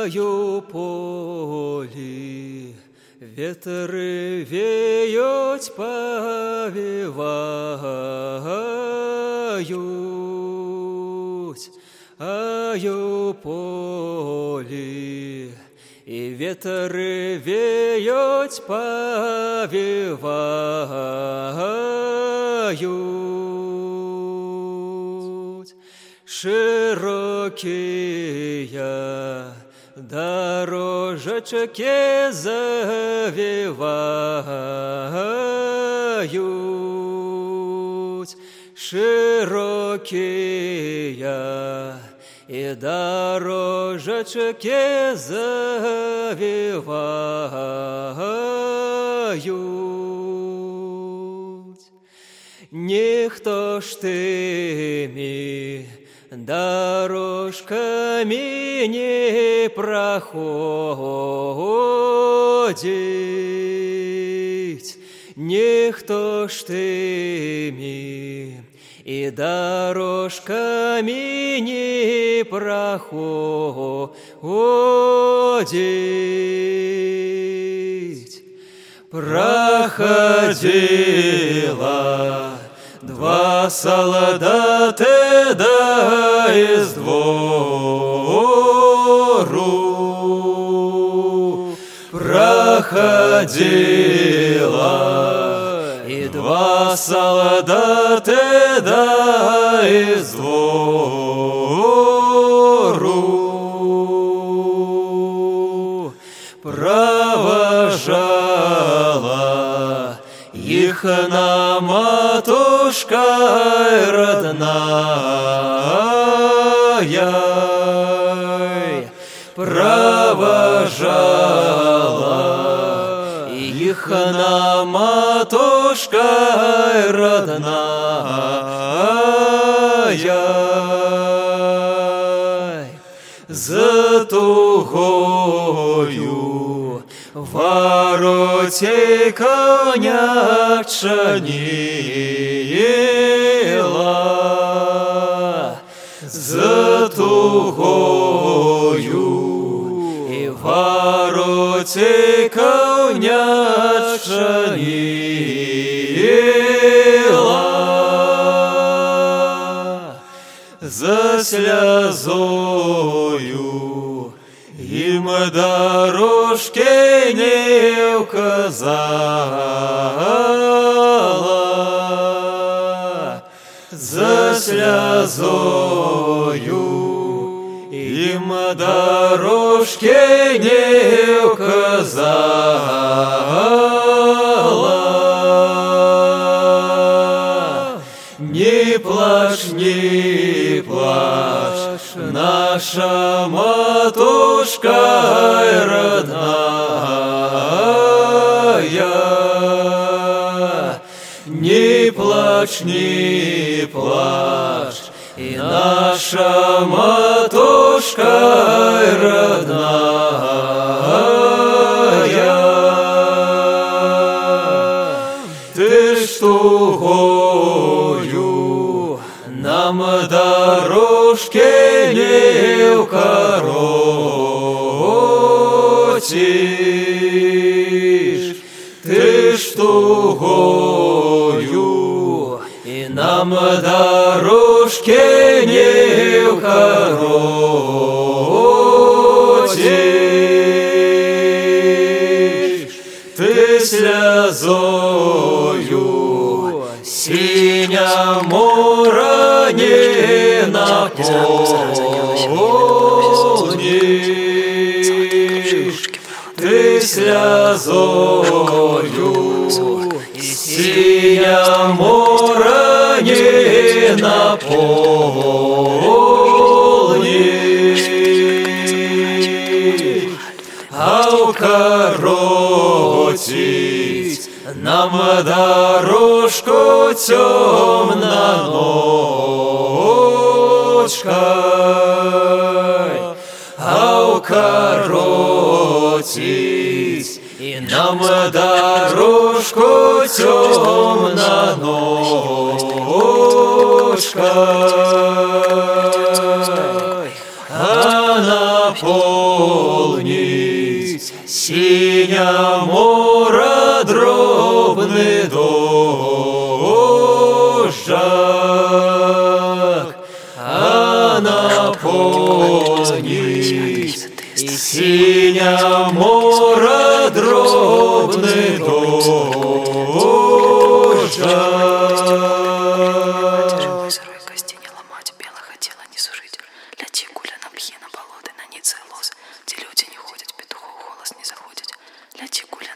краю полі, ветри веють, повівають, а ю полі, і ветри веють, повівають. Широкие дорожечки завивают, широкие и дорожечки завивают. Ніхто ж тими дорожками не проходить, ніхто ж тими и дорожками не проходить. Проходила два солдаты из двору. Проходила и два солдаты да из двору. Провожала их на матушка родная, провожала их на матушка родная. За тугою вороте коня чанила, за тугою и вороте коня чанила, за слезою им дорожки не указала, за слезою им дорожки не указала. Не плачь, не плачь, наша матушка родная. Не плачь, не плачь, и наша матушка родная. Ты ж тугою нам дорожки не укоротишь. Не укоротишь. Ты слезою синя мора не наполнишь. Ты слезою синя мора не наполнишь. А укоротить нам дорожку темноночкой, а укоротить и нам дорожку темноночкой, речушкой Она а полнит синя мора дробный дождь. Она а полнит синя мора дробный дождь. La chicuela.